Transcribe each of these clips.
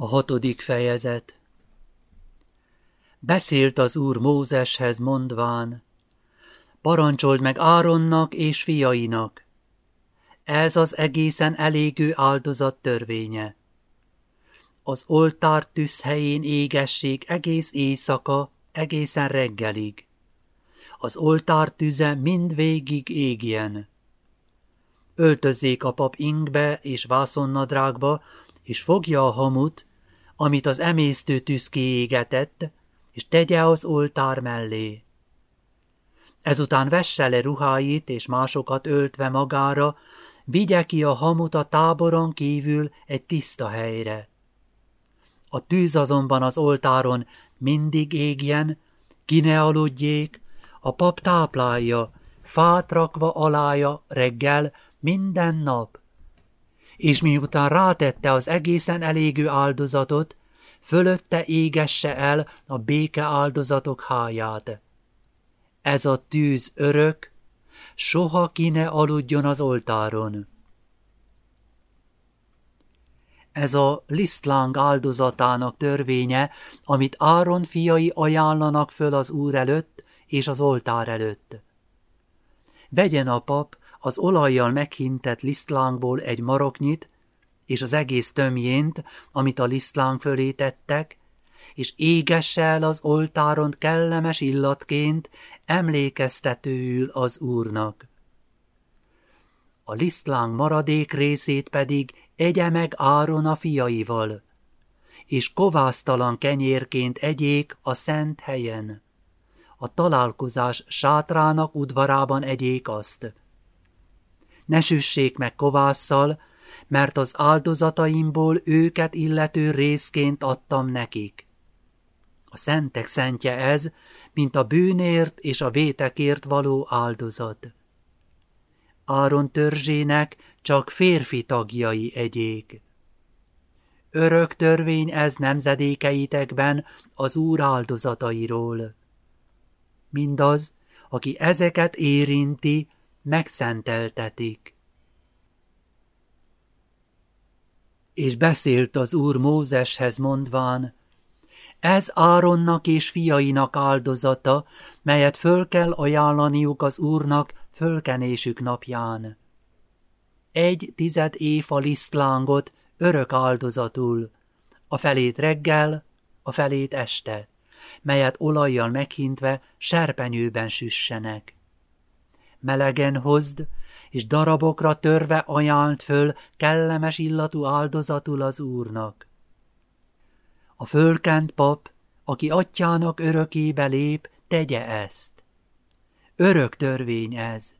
A hatodik fejezet Beszélt az úr Mózeshez mondván, parancsold meg Áronnak és fiainak. Ez az egészen elégő áldozat törvénye. Az oltár tűzhelyén égessék egész éjszaka, egészen reggelig. Az oltár tüze mind végig égjen. Öltözzék a pap ingbe és vászonnadrágba, és fogja a hamut, amit az emésztő tűz kiégetett, és tegye az oltár mellé. Ezután vesse le ruháit, és másokat öltve magára, vigye ki a hamut a táboron kívül egy tiszta helyre. A tűz azonban az oltáron mindig égjen, ki ne aludjék, a pap táplálja, fát rakva alája reggel minden nap, és miután rátette az egészen elégő áldozatot, fölötte égesse el a béke áldozatok háját. Ez a tűz örök, soha ki ne aludjon az oltáron. Ez a lisztláng áldozatának törvénye, amit Áron fiai ajánlanak föl az úr előtt és az oltár előtt. Vegyen a pap az olajjal meghintett lisztlángból egy maroknyit, és az egész tömjént, amit a lisztláng fölé tettek, és égesse el az oltáron kellemes illatként, emlékeztetőül az Úrnak. A lisztláng maradék részét pedig egye meg Áron a fiaival, és kovásztalan kenyérként egyék a szent helyen. A találkozás sátrának udvarában egyék azt ne süssék meg kovásszal, mert az áldozataimból őket illető részként adtam nekik. A szentek szentje ez, mint a bűnért és a vétekért való áldozat. Áron törzsének csak férfi tagjai egyék. Örök törvény ez nemzedékeitekben az Úr áldozatairól. Mindaz, aki ezeket érinti, megszenteltetik. És beszélt az úr Mózeshez mondván, ez Áronnak és fiainak áldozata, melyet föl kell ajánlaniuk az úrnak fölkenésük napján. Egy tized éva lisztlángot örök áldozatul, a felét reggel, a felét este, melyet olajjal meghintve serpenyőben süssenek melegen hozd, és darabokra törve ajánlt föl kellemes illatú áldozatul az Úrnak. A fölkent pap, aki atyának örökébe lép, tegye ezt. Örök törvény ez.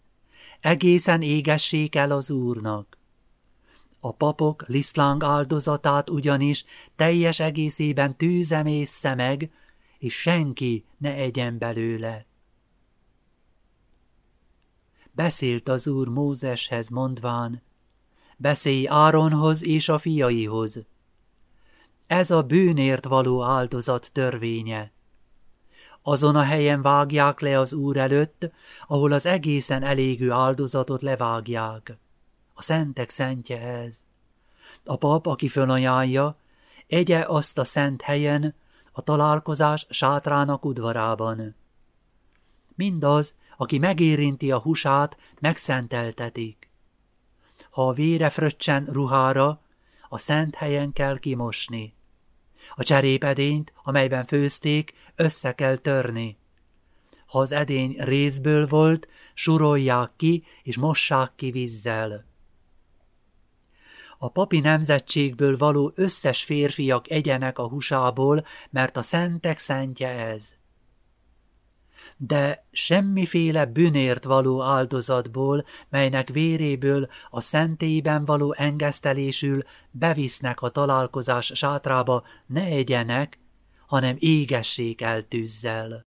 Egészen égessék el az Úrnak. A papok liszláng áldozatát ugyanis teljes egészében tűzemészze meg, és senki ne egyen belőle. Beszélt az úr Mózeshez mondván, beszélj Áronhoz és a fiaihoz. Ez a bűnért való áldozat törvénye. Azon a helyen vágják le az úr előtt, ahol az egészen elégő áldozatot levágják. A szentek szentje ez. A pap, aki fölajánlja, egye azt a szent helyen, a találkozás sátrának udvarában. Mindaz, aki megérinti a husát, megszenteltetik. Ha a vére fröccsen ruhára, a szent helyen kell kimosni. A cserépedényt, amelyben főzték, össze kell törni. Ha az edény részből volt, surolják ki és mossák ki vízzel. A papi nemzetségből való összes férfiak egyenek a husából, mert a szentek szentje ez de semmiféle bűnért való áldozatból, melynek véréből a szentélyben való engesztelésül bevisznek a találkozás sátrába, ne egyenek, hanem égessék el tűzzel.